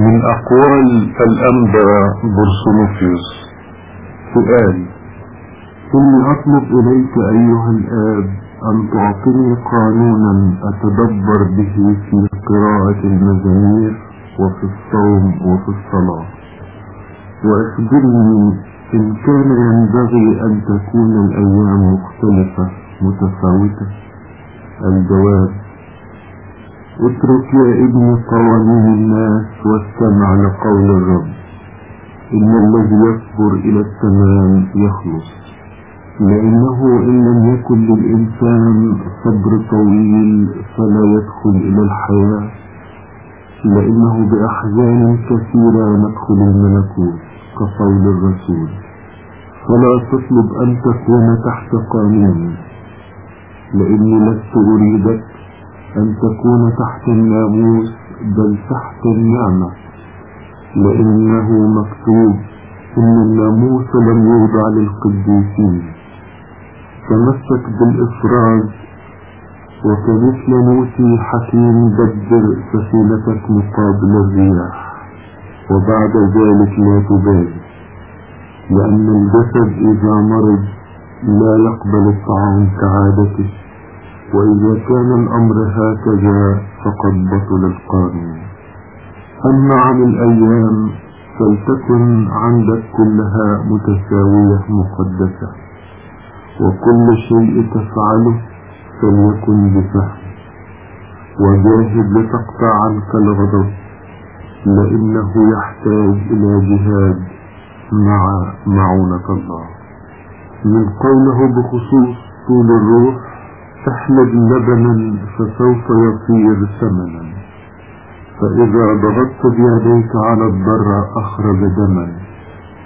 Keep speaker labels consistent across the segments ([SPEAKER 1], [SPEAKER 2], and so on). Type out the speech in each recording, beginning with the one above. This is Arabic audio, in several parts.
[SPEAKER 1] من أقوال الأنبا برسولوفيوس سؤال
[SPEAKER 2] إني أطلب إليك أيها الآب أن تعطيني قانونا أتدبر به في قراءة المزامير وفي الصوم وفي الصلاة. وأخبرني إن كان ينبغي أن تكون الأيام مختلفة متفاوتة. الجواب اترك يا ابني قوانين الناس واستمع لقول الرب. إن الذي يصبر إلى التمام يخلص. لأنه إن لم يكن للإنسان صبر طويل فلا يدخل إلى الحياة. لأنه بأحزان كثيرة ندخل الملكوت كقول الرسول. فلا تطلب أن تكون تحت قانون. لأني لست أريدك أن تكون تحت الناموس بل تحت النعمة. لأنه مكتوب إن الناموس لم يوضع للقديسين. تمسك بالإفراز وكمثل موسي حكيم دبر سفينتك مقابل الرياح. وبعد ذلك لا تبالي لأن الجسد إذا مرض لا يقبل الطعام كعادته. وإذا كان الأمر هكذا فقد بطل القانون. أما عن الأيام فلتكن عندك كلها متساوية مقدسة وكل شيء تفعله فليكن بفهم. وجاهد لتقطع عنك الغضب لأنه يحتاج إلى جهاد مع معونة الله. من قوله بخصوص طول الروح احلب لبنا فسوف يصير ثمنا. فإذا ضغطت بيديك على الضر أخرج دما.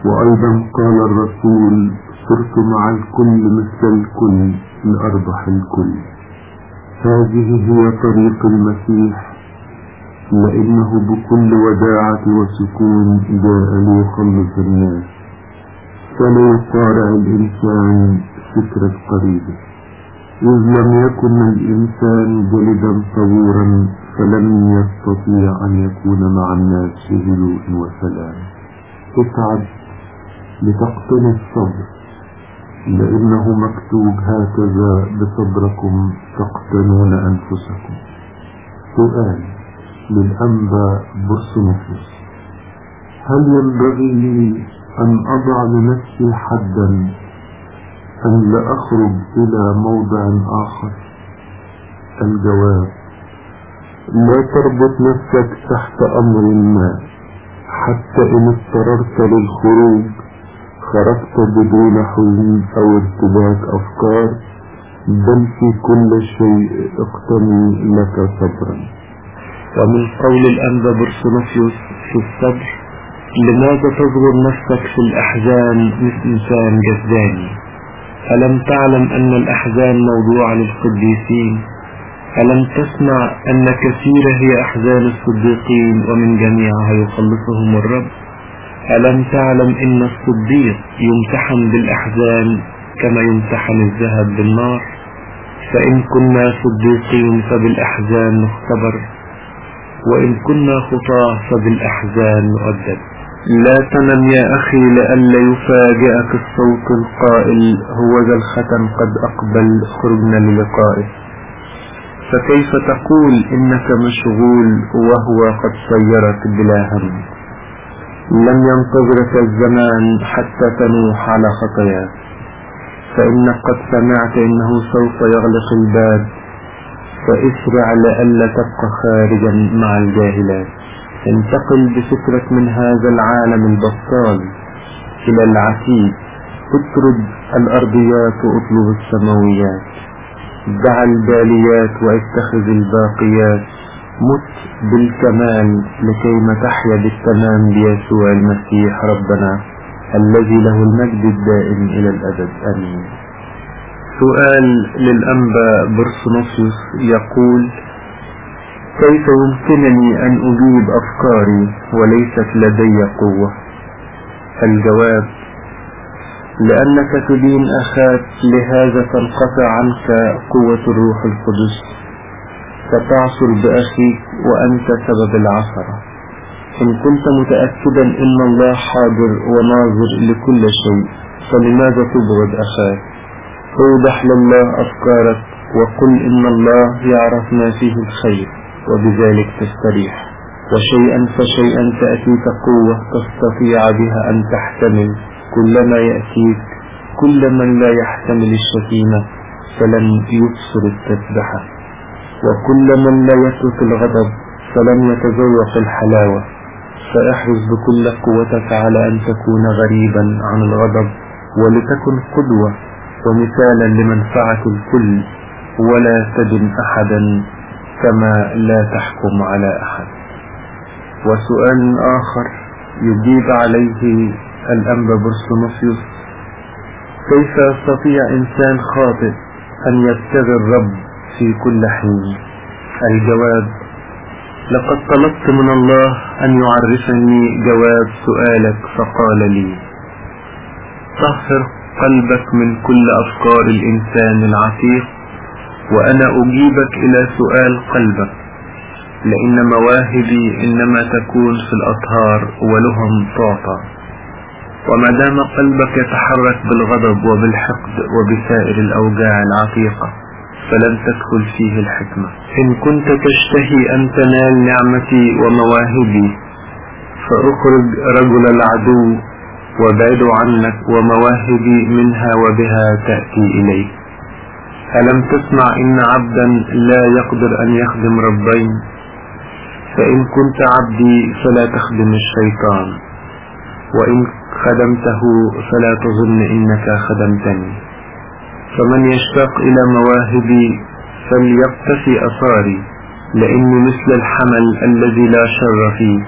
[SPEAKER 2] وأيضا قال الرسول صرت مع الكل مثل الكل لأربح الكل. هذه هي طريق المسيح. لأنه بكل وداعة وسكون جاء ليخلص الناس. فلا يقارع الإنسان فكرة قريبه إذ لم يكن الإنسان جلدا صبورا فلم يستطيع أن يكون مع الناس في هدوء وسلام. اتعب لتقتني الصبر لأنه مكتوب هكذا بصبركم تقتنون أنفسكم. سؤال للأنبا برسنفس هل ينبغي لي أن أضع لنفسي حدا أن لا أخرج إلى موضع آخر. الجواب لا تربط نفسك تحت أمر ما. حتى إن اضطررت للخروج خرجت بدون حزن أو ارتباك أفكار بل في كل شيء اقتني لك صبرا.
[SPEAKER 3] ومن قول الأنبا برسونفيوس في الصبر لماذا تظلم نفسك في الأحزان مثل إنسان جزاني ألم تعلم أن الأحزان موضوع للقديسين ألم تسمع أن كثيرة هي أحزان الصديقين ومن جميعها يخلصهم الرب؟ ألم تعلم أن الصديق يمتحن بالأحزان كما يمتحن الذهب بالنار؟ فإن كنا صديقين فبالأحزان نختبر وإن كنا خطاة فبالأحزان نؤدب. لا تنم يا أخي لئلا يفاجئك الصوت القائل هو ذا الختم قد أقبل خرجنا للقائه فكيف تقول إنك مشغول وهو قد صيرك بلا هم؟ لم ينتظرك الزمان حتى تنوح على خطاياك. فإنك قد سمعت إنه سوف يغلق الباب فاسرع لئلا تبقى خارجا مع الجاهلات. انتقل بفكرك من هذا العالم البطال إلى العتيد اطرد الأرضيات واطلب السماويات. دع الباليات واتخذ الباقيات. مت بالكمال لكيما تحيا بالتمام بيسوع المسيح ربنا الذي له المجد الدائم إلى الأبد. آمين. سؤال للأنبا برسنوسيوس يقول كيف يمكنني أن أجيب أفكاري وليست لدي قوة؟ الجواب لأنك تدين أخاك لهذا تنقطع عنك قوة الروح القدس. فتعصر بأخيك وأنت سبب العثرة. إن كنت متأكدا إن الله حاضر وناظر لكل شيء فلماذا تبغض أخاك؟ اوضح لله أفكارك وقل إن الله يعرف ما فيه الخير. وبذلك تستريح. وشيئا فشيئا تأتيك قوة تستطيع بها أن تحتمل. كل ما يأتيك كل من لا يحتمل الشتيمة فلن يبصر التسبحة وكل من لا يترك الغضب فلن يتذوق الحلاوة. فأحرص بكل قوتك على أن تكون غريبا عن الغضب ولتكن قدوة ومثالا لمنفعة الكل ولا تدن أحدا كما لا تحكم على أحد. وسؤال آخر يجيب عليه الأنبا برسونوسيوس كيف يستطيع إنسان خاطئ أن يبتغي الرب في كل حين؟ الجواب لقد طلبت من الله أن يعرفني جواب سؤالك فقال لي طهر قلبك من كل أفكار الإنسان العتيق وأنا أجيبك إلى سؤال قلبك. لأن مواهبي إنما تكون في الأطهار ولهم تعطى وما دام قلبك يتحرك بالغضب وبالحقد وبسائر الأوجاع العتيقة فلن تدخل فيه الحكمة. إن كنت تشتهي أن تنال نعمتي ومواهبي فأخرج رجل العدو وابعد عنك ومواهبي منها وبها تأتي إليك. ألم تسمع إن عبدا لا يقدر أن يخدم ربين؟ فإن كنت عبدي فلا تخدم الشيطان وإن خدمته فلا تظن إنك خدمتني. فمن يشتاق إلى مواهبي فليقتفي أثاري لأني مثل الحمل الذي لا شر فيه.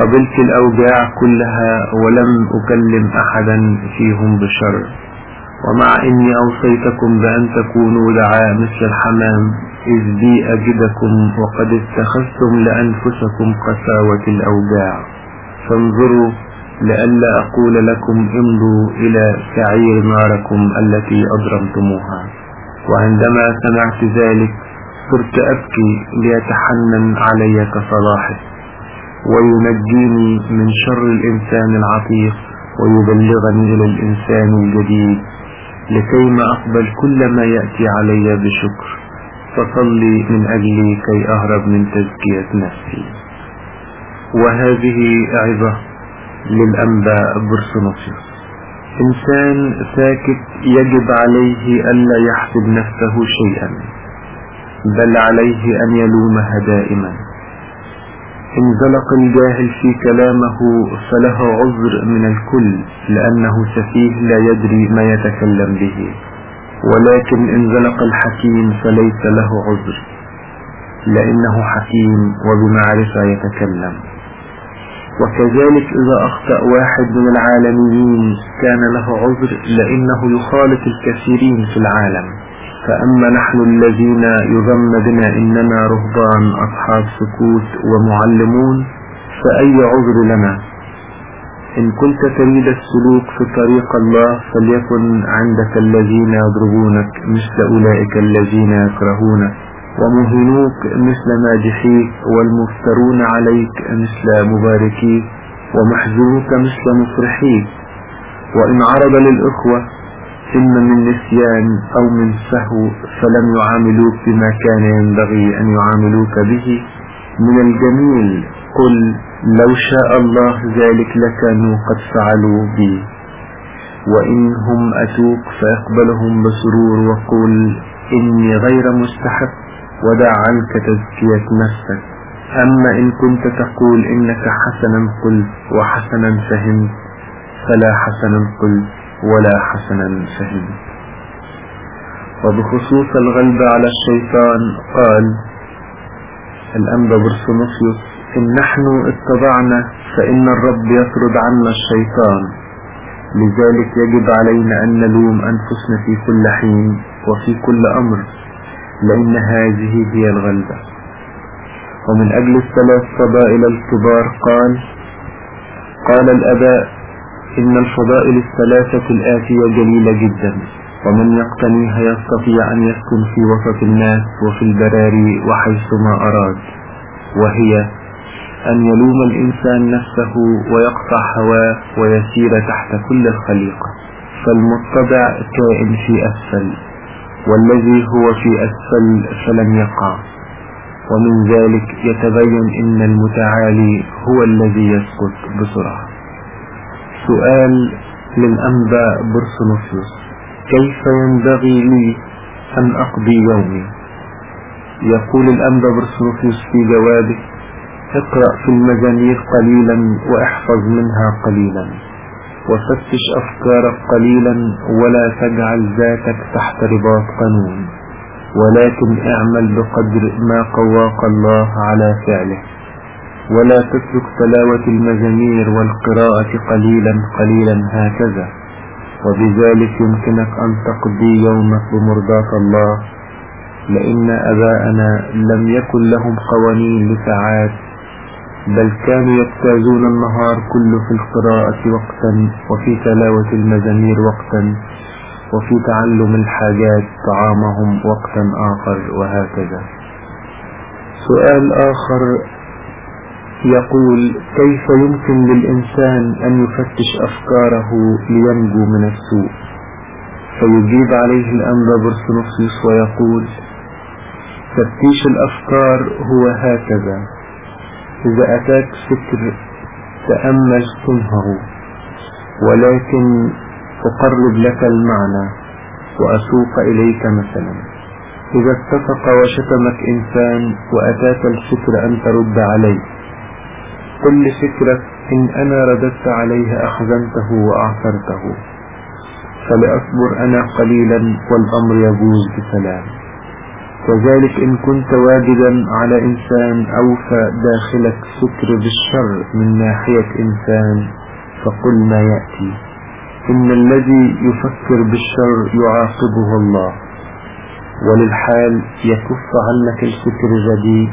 [SPEAKER 3] قبلت الأوجاع كلها ولم أكلم أحدا فيهم بشر. ومع إني أوصيتكم بأن تكونوا دعاء مثل الحمام إذ بي أجدكم وقد اتخذتم لأنفسكم قساوة الأوجاع فانظروا لئلا أقول لكم امضوا إلى سعير ناركم التي أضرمتموها. وعندما سمعت ذلك صرت أبكي ليتحنن علي كصلاحه. وينجيني من شر الإنسان العتيق ويبلغني إلى الإنسان الجديد. لكيما أقبل كل ما يأتي علي بشكر فصلي من أجلي كي أهرب من تزكية نفسي. وهذه عظة للأنباء برسونوسيوس إنسان ساكت يجب عليه ألا يحسب نفسه شيئا بل عليه أن يلومها دائما. إن زلق الجاهل في كلامه فله عذر من الكل لأنه سفيه لا يدري ما يتكلم به. ولكن إن زلق الحكيم فليس له عذر لأنه حكيم وبمعرفة يتكلم. وكذلك إذا أخطأ واحد من العالميين كان له عذر لأنه يخالط الكثيرين في العالم. فأما نحن الذين يظن بنا إننا رهبان أصحاب سكوت ومعلمون فأي عذر لنا؟ إن كنت تريد السلوك في طريق الله فليكن عندك الذين يضربونك مثل أولئك الذين يكرهونك ومهنوك مثل ماجحيك والمفترون عليك مثل مباركيك ومحزنوك مثل مفرحيك. وإن عرض للإخوة إما من نسيان أو من سهو فلم يعاملوك بما كان ينبغي أن يعاملوك به. من الجميل قل لو شاء الله ذلك لكانوا قد فعلوا بي. وإن هم أتوك فأقبلهم بسرور وقل إني غير مستحق ودع عنك تزكية نفسك. أما إن كنت تقول إنك حسنا قلت وحسنا فهمت فلا حسنا قلت. ولا حسنا فهمت وبخصوص الغلب على الشيطان قال الأنبا برسونوسيوس إن نحن اتبعنا فإن الرب يطرد عنا الشيطان. لذلك يجب علينا أن نلوم أنفسنا في كل حين وفي كل أمر لأن هذه هي الغلبة. ومن أجل الثلاث فضائل الكبار قال قال الأباء إن الفضائل الثلاثة الآتية جليلة جدا ومن يقتنيها يستطيع أن يسكن في وسط الناس وفي البراري وحيثما أراد وهي أن يلوم الإنسان نفسه ويقطع هواه ويسير تحت كل الخليقة فالمتبع كائن في أسفل والذي هو في أسفل فلم يقع. ومن ذلك يتبين إن المتعالي هو الذي يسقط بسرعة. سؤال للأنبا برسنوفيوس كيف ينبغي لي أن أقضي يومي؟ يقول الأنبا برسنوفيوس في جوابه اقرأ في المزامير قليلا وأحفظ منها قليلا. وفتش أفكارك قليلا ولا تجعل ذاتك تحت رباط قانون. ولكن اعمل بقدر ما قواك الله على فعله. ولا تترك تلاوة المزامير والقراءة قليلا قليلا هكذا. وبذلك يمكنك أن تقضي يومك بمرضاة الله. لأن أباءنا لم يكن لهم قوانين لساعات بل كانوا يجتازون النهار كله في القراءة وقتا وفي تلاوة المزامير وقتا وفي تعلم الحاجات طعامهم وقتا آخر وهكذا. سؤال آخر. يقول كيف يمكن للإنسان أن يفتش أفكاره لينجو من السوء؟ فيجيب عليه الأنبا برسنوفسيس ويقول تفتيش الأفكار هو هكذا. إذا أتاك فكر تأمل صنعه ولكن أقرب لك المعنى وأسوق إليك مثلا. إذا اتفق وشتمك إنسان وأتاك الفكر أن ترد عليه. قل لفكرك إن أنا رددت عليه أحزنته وأعثرته. فلأصبر أنا قليلا والأمر يجوز بسلام. كذلك إن كنت واجدا على إنسان أوفى داخلك فكر بالشر من ناحية إنسان فقل ما يأتي. إن الذي يفكر بالشر يعاقبه الله. وللحال يكف عنك الفكر الرديء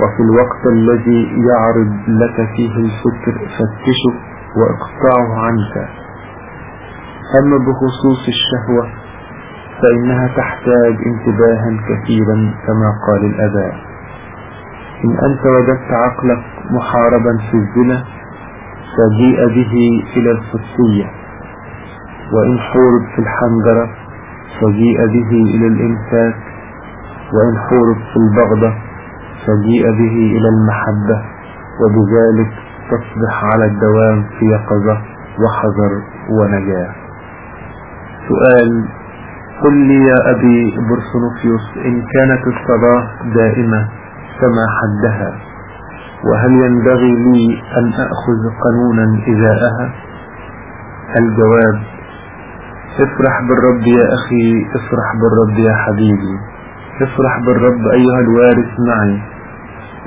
[SPEAKER 3] وفي الوقت الذي يعرض لك فيه الفكر فتشه وإقطعه عنك. أما بخصوص الشهوة فإنها تحتاج انتباها كثيرا كما قال الأباء إن أنت وجدت عقلك محاربا في الزنا فجيء به إلى القدسية وإن حورب في الحنجرة فجيء به إلى الإمساك وإن حورب في البغضة فجيء به إلى المحبة وبذلك تصبح على الدوام في يقظة وحذر ونجاة. سؤال قل لي يا أبي برسنوفيوس إن كانت الصلاة دائمة كما حدها؟ وهل ينبغي لي أن أخذ قانونا إزاءها؟ الجواب افرح بالرب يا أخي افرح بالرب يا حبيبي افرح بالرب أيها الوارث معي.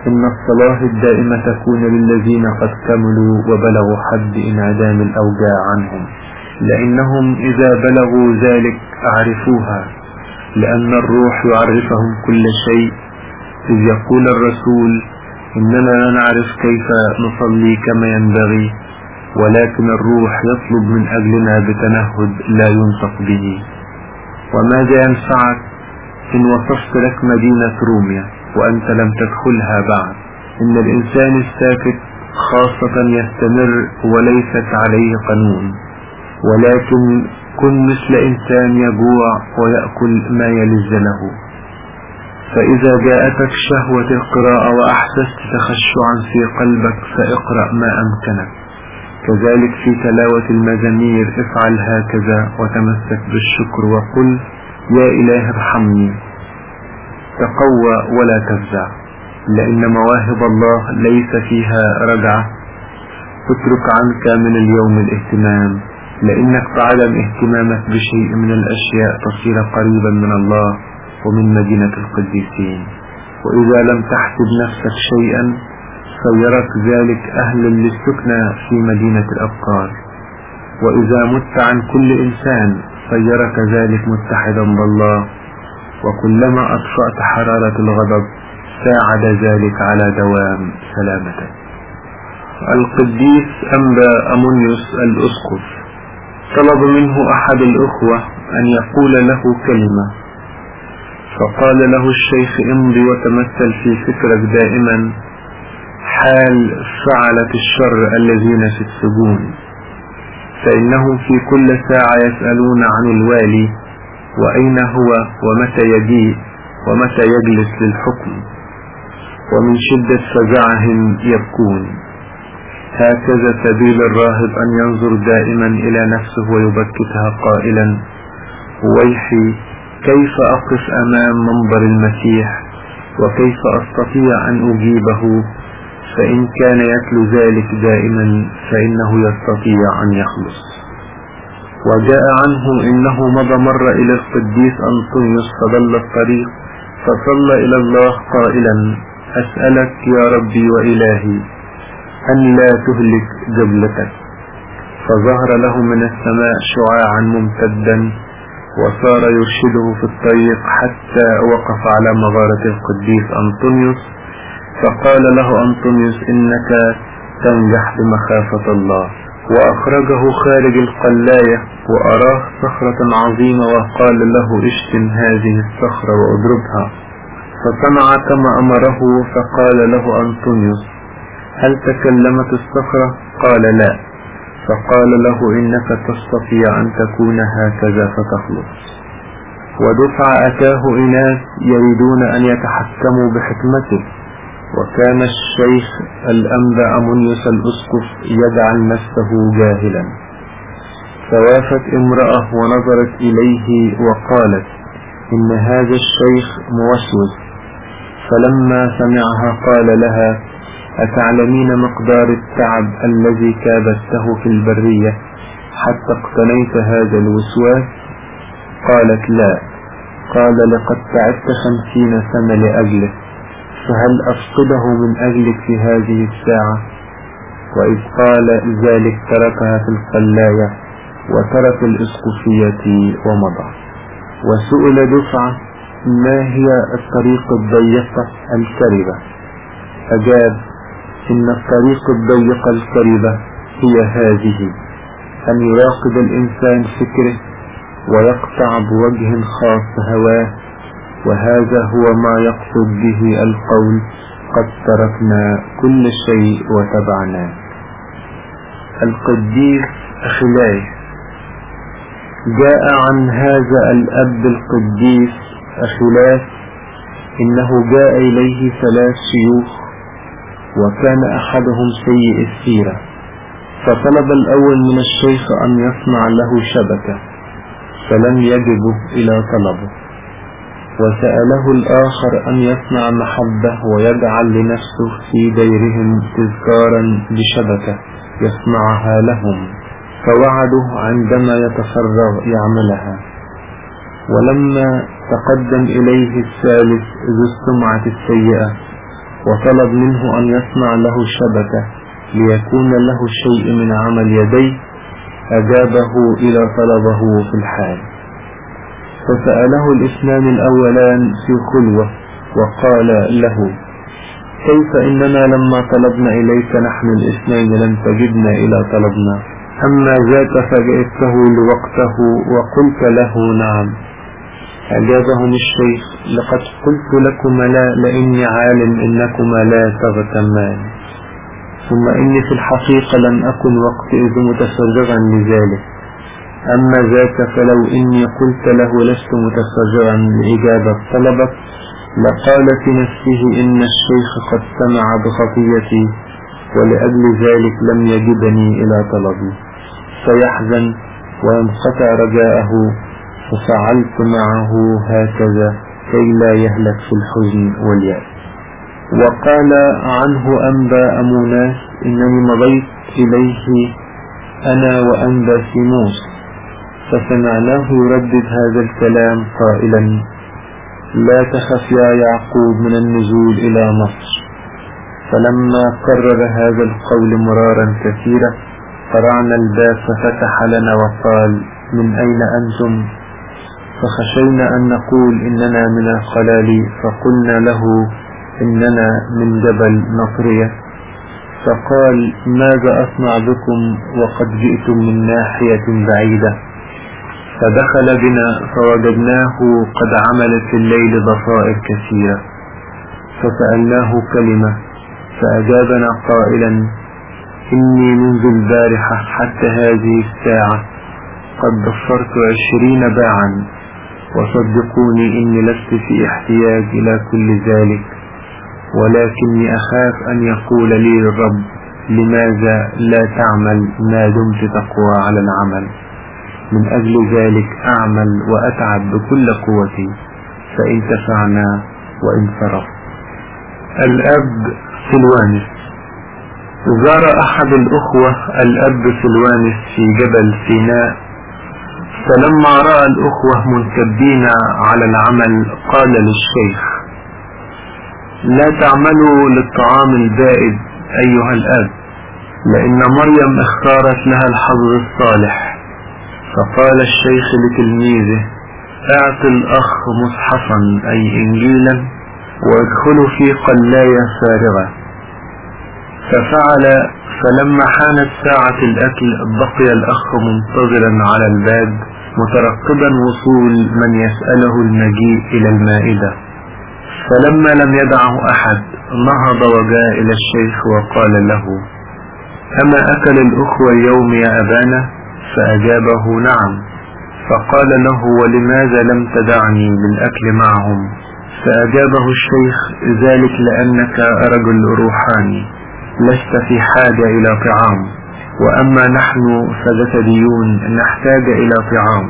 [SPEAKER 3] إن الصلاة الدائمة تكون للذين قد كملوا وبلغوا حد انعدام الأوجاع عنهم. لأنهم إذا بلغوا ذلك أعرفوها لأن الروح يعرفهم كل شيء. إذ يقول الرسول إننا لا نعرف كيف نصلي كما ينبغي ولكن الروح يطلب من أجلنا بتنهد لا ينطق به. وماذا ينفعك إن وصفت لك مدينة روميا؟ وأنت لم تدخلها بعد. إن الإنسان الساكت خاصة يستمر وليست عليه قانون. ولكن كن مثل إنسان يجوع ويأكل ما يلز له. فإذا جاءتك شهوة القراءة وأحسست تخشعا في قلبك فاقرأ ما أمكنك. كذلك في تلاوة المزامير افعل هكذا وتمسك بالشكر وقل يا إله ارحمني. تقوى ولا تفزع لأن مواهب الله ليس فيها رجعة اترك عنك من اليوم الاهتمام لأنك بعدم اهتمامك بشيء من الأشياء تصير قريبا من الله ومن مدينة القديسين. وإذا لم تحسب نفسك شيئا صيرك ذلك أهلا للسكنى في مدينة الأبقار وإذا مت عن كل إنسان صيرك ذلك متحدا بالله. وكلما أطفأت حرارة الغضب ساعد ذلك على دوام سلامتك القديس أنبا أمونيوس الأسقف. طلب منه أحد الأخوة أن يقول له كلمة. فقال له الشيخ امضي وتمثل في فكرك دائما. حال فعلة الشر الذين في السجون. فإنهم في كل ساعة يسألون عن الوالي. وأين هو ومتى يجيء ومتى يجلس للحكم ومن شدة فزعهم يبكون. هكذا سبيل الراهب أن ينظر دائما إلى نفسه ويبكتها قائلا ويحي كيف أقف أمام منبر المسيح؟ وكيف أستطيع أن أجيبه؟ فإن كان يتلو ذلك دائما فإنه يستطيع أن يخلص. وجاء عنه إنه مضى مرة إلى القديس أنطونيوس فضل الطريق فصلى إلى الله قائلا أسألك يا ربي وإلهي أن لا تهلك جبلتك. فظهر له من السماء شعاعا ممتدا وصار يرشده في الطريق حتى وقف على مغارة القديس أنطونيوس فقال له أنطونيوس إنك تنجح بمخافة الله. وأخرجه خارج القلاية وأراه صخرة عظيمة وقال له اشتم هذه الصخرة وأضربها. فصنع كما أمره فقال له أنطونيوس هل تكلمت الصخرة؟ قال لا. فقال له إنك تستطيع أن تكون هكذا فتخلص. ودفع أتاه إناس يريدون أن يتحكموا بحكمته. وكان الشيخ الأنبا أمونيوس الأسقف يجعل نفسه جاهلا. فوافت امرأة ونظرت إليه وقالت إن هذا الشيخ موسوس. فلما سمعها قال لها أتعلمين مقدار التعب الذي كابدته في البرية حتى اقتنيت هذا الوسواس؟ قالت لا. قال لقد تعبت خمسين سنة لأجله. فهل أفقده من أجلك في هذه الساعة؟ وإذ قال ذلك تركها في القلاية وترك الإسقفية ومضى. وسئل دفعة ما هي الطريق الضيقة الكربة؟ أجاب إن الطريق الضيقة الكربة هي هذه أن يراقب الإنسان فكره ويقطع بوجه خاص هواه وهذا هو ما يقصد به القول قد تركنا كل شيء وتبعنا. القديس أخلاي جاء عن هذا الأب القديس أخلاس إنه جاء إليه ثلاث شيوخ وكان أحدهم سيء السيرة. فطلب الأول من الشيخ أن يصنع له شبكة فلم يجبه إلى طلبه. وسأله الآخر أن يصنع محبة ويجعل لنفسه في ديرهم تذكارا بشبكة يصنعها لهم فوعده عندما يتفرغ يعملها. ولما تقدم إليه الثالث ذو السمعة السيئة وطلب منه أن يصنع له شبكة ليكون له شيء من عمل يديه أجابه إلى طلبه في الحال. فسأله الاثنان الأولان في خلوة وقال له كيف إننا لما طلبنا إليك نحن الاثنين لم تجدنا إلى طلبنا؟ أما ذاك فجئته لوقته وقلت له نعم. أجابهم الشيخ لقد قلت لكما لا لإني عالم إنكما لا تغتمان. ثم إني في الحقيقة لم أكن وقتئذ متفرغا لذلك. أما ذاك فلو إني قلت له لست متفرغا لإجابة طلبك لقال في نفسه إن الشيخ قد سمع بخطيتي ولأجل ذلك لم يجبني إلى طلبي. فيحزن وينقطع رجاءه ففعلت معه هكذا كي لا يهلك في الحزن واليأس. وقال عنه أنبا أموناس إنني مضيت إليه أنا وأنبا سيموس فسمعناه يردد هذا الكلام قائلا لا تخف يا يعقوب من النزول إلى مصر. فلما قرر هذا القول مرارا كثيرا قرعنا الباب ففتح لنا وقال من أين أنتم؟ فخشينا أن نقول إننا من الخلال. فقلنا له إننا من جبل نطرية. فقال ماذا أصنع بكم وقد جئتم من ناحية بعيدة؟ فدخل بنا فوجدناه قد عمل في الليل ضفائر كثيرة فسألناه كلمة فأجابنا قائلا إني منذ البارحة حتى هذه الساعة قد ضفرت عشرين باعا وصدقوني إني لست في احتياج إلى كل ذلك ولكني أخاف أن يقول لي الرب لماذا لا تعمل ما دمت تقوى على العمل؟ من أجل ذلك أعمل وأتعب بكل قوتي. فإن تفعنا وإن صرف الأب سلوانس زار أحد الأخوة الأب سلوانس في جبل سيناء. فلما رأى الأخوة منكبين على العمل قال للشيخ لا تعملوا للطعام البائد أيها الأب لأن مريم اختارت لها الحظ الصالح. فقال الشيخ لتلميذه أعط الأخ مصحفا أي إنجيلا وادخلوا في قلاية فارغة. ففعل فلما حانت ساعة الأكل بقي الأخ منتظرا على الباب مترقبا وصول من يسأله المجيء إلى المائدة. فلما لم يدعه أحد نهض وجاء إلى الشيخ وقال له أما أكل الأخوة اليوم يا أبانا؟ فأجابه نعم. فقال له ولماذا لم تدعني بالأكل معهم؟ فأجابه الشيخ ذلك لأنك رجل روحاني لست في حاجة إلى طعام. وأما نحن فجسديون نحتاج إلى طعام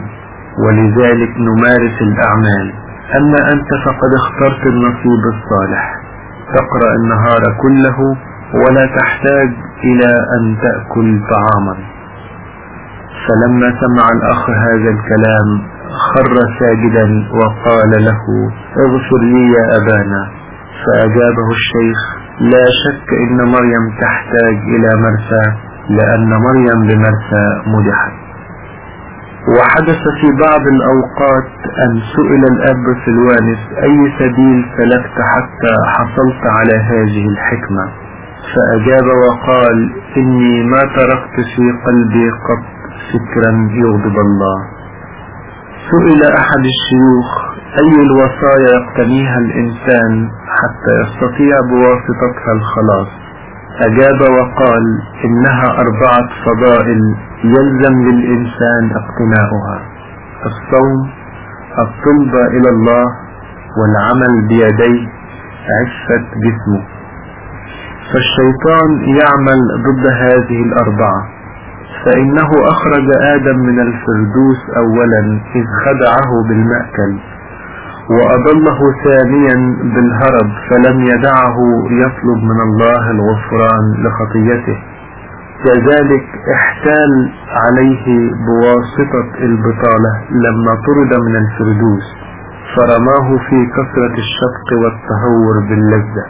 [SPEAKER 3] ولذلك نمارس الأعمال. أما أنت فقد اخترت النصيب الصالح. تقرأ النهار كله ولا تحتاج إلى أن تأكل طعاما. فلما سمع الأخ هذا الكلام خر ساجدا وقال له اغفر لي يا أبانا. فأجابه الشيخ لا شك إن مريم تحتاج إلى مرسى لأن مريم بمرسى مدحت. وحدث في بعض الأوقات أن سئل الأب سلوانس أي سبيل سلكت حتى حصلت على هذه الحكمة؟ فأجاب وقال إني ما تركت في قلبي قط فكرا يغضب الله. سئل أحد الشيوخ أي الوصايا يقتنيها الإنسان حتى يستطيع بواسطتها الخلاص؟ أجاب وقال إنها أربعة فضائل يلزم للإنسان اقتناؤها. الصوم الطلبة إلى الله والعمل بيديه عفة جسمه فالشيطان يعمل ضد هذه الأربعة. فإنه أخرج آدم من الفردوس أولا إذ خدعه بالمأكل وأضله ثانيا بالهرب فلم يدعه يطلب من الله الغفران لخطيته. كذلك احتال عليه بواسطة البطالة لما طرد من الفردوس فرماه في كثرة الشفق والتهور باللذة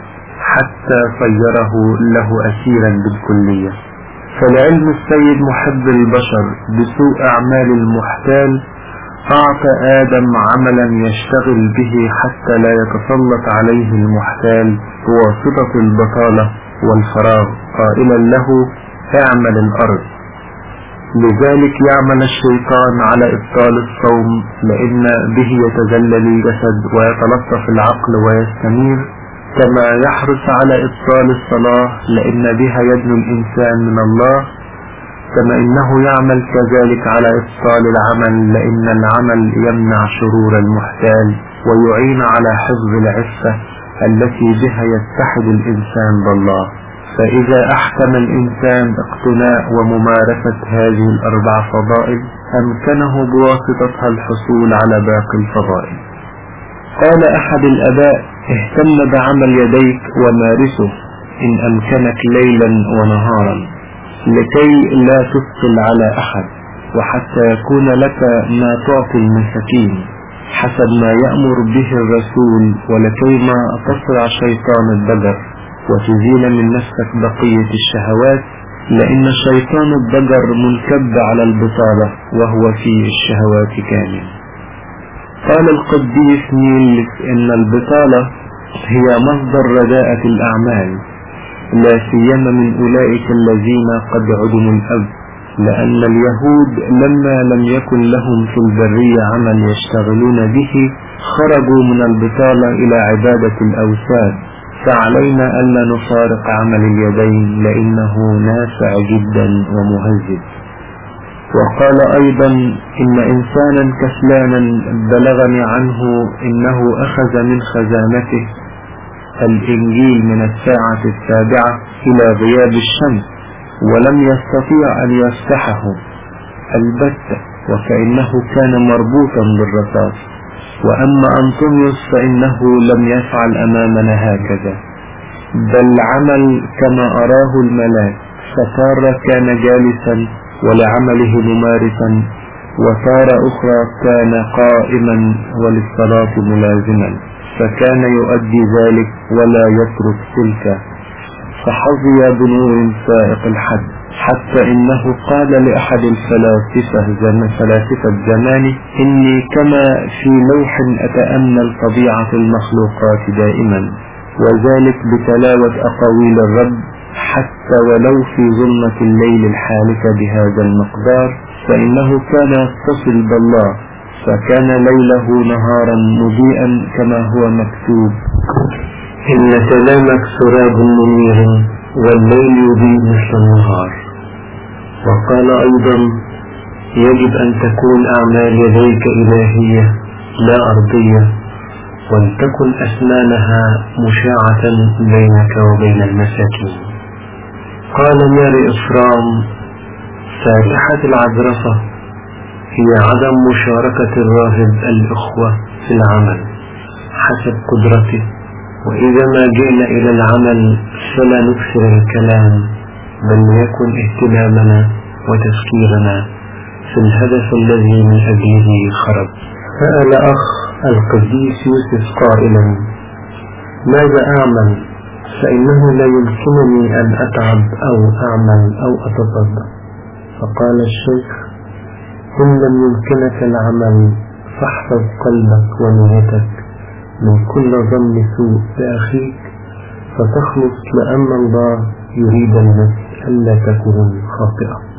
[SPEAKER 3] حتى صيره له أسيرا بالكلية. فالعلم السيد محب البشر بسوء أعمال المحتال أعطى آدم عملا يشتغل به حتى لا يتسلط عليه المحتال بواسطة البطالة والفراغ. قائلا له اعمل الأرض. لذلك يعمل الشيطان على إبطال الصوم لأن به يتذلل الجسد ويتلطف العقل ويستمير كما يحرص على إبطال الصلاة لأن بها يدنو الإنسان من الله. كما إنه يعمل كذلك على إبطال العمل لأن العمل يمنع شرور المحتال ويعين على حفظ العفة التي بها يتحد الإنسان بالله. فإذا أحكم الإنسان اقتناء وممارسة هذه الأربع فضائل أمكنه بواسطتها الحصول على باقي الفضائل. قال أحد الأباء اهتم بعمل يديك ومارسه إن أمكنك ليلا ونهارا لكي لا تثقل على أحد وحتى يكون لك ما تعطي المساكين حسب ما يأمر به الرسول ولكي ما تصرع شيطان الضجر وتزيل من نفسك بقية الشهوات لأن شيطان الضجر منكب على البطالة وهو في الشهوات كامل. قال القديس نيل إن البطالة هي مصدر رداءة الأعمال لا سيما من أولئك الذين قد عدموا الأب لأن اليهود لما لم يكن لهم في البرية عمل يشتغلون به خرجوا من البطالة إلى عبادة الأوثان. فعلينا ألا نفارق عمل اليدين لأنه نافع جدا ومهذب. وقال أيضا إن إنسانا كسلانا بلغني عنه إنه أخذ من خزانته الإنجيل من الساعة السابعة إلى غياب الشمس ولم يستطيع أن يفتحه. البتة وكأنه كان مربوطا بالرصاص. وأما أنطونيوس فإنه لم يفعل أمامنا هكذا. بل عمل كما أراه الملاك فتارة كان جالسا ولعمله ممارسا وتارة أخرى كان قائما وللصلاة ملازما فكان يؤدي ذلك ولا يترك تلك. فحظي بنور فائق الحد حتى إنه قال لأحد الفلاسفة فلاسفة زمانه إني كما في لوح أتأمل طبيعة المخلوقات دائما وذلك بتلاوة أقاويل الرب حتى ولو في ظلمة الليل الحالكة بهذا المقدار فإنه كان يتصل بالله فكان ليله نهارا مضيئا كما هو مكتوب. إن كلامك سراب منير والليل يضيء مثل النهار. وقال أيضا يجب أن تكون أعمال يديك إلهية لا أرضية ولتكن أسنانها مشاعة بينك وبين المساكين. قال ماري إفرام فاتحة العذرفة هي عدم مشاركة الراهب الإخوة في العمل حسب قدرته. وإذا ما جئنا إلى العمل فلا نكثر الكلام بل يكن اهتمامنا وتفكيرنا في الهدف الذي من أجله خرج. سأل أخ القديس يوسف قائلا ماذا أعمل؟ فإنه لا يمكنني أن أتعب أو أعمل أو أتصدق فقال الشيخ إن لم يمكنك العمل فاحفظ قلبك ونيتك. من كل ظن سوء بأخيك فتخلص لأن الله يريد النفس ألا تكون خاطئة.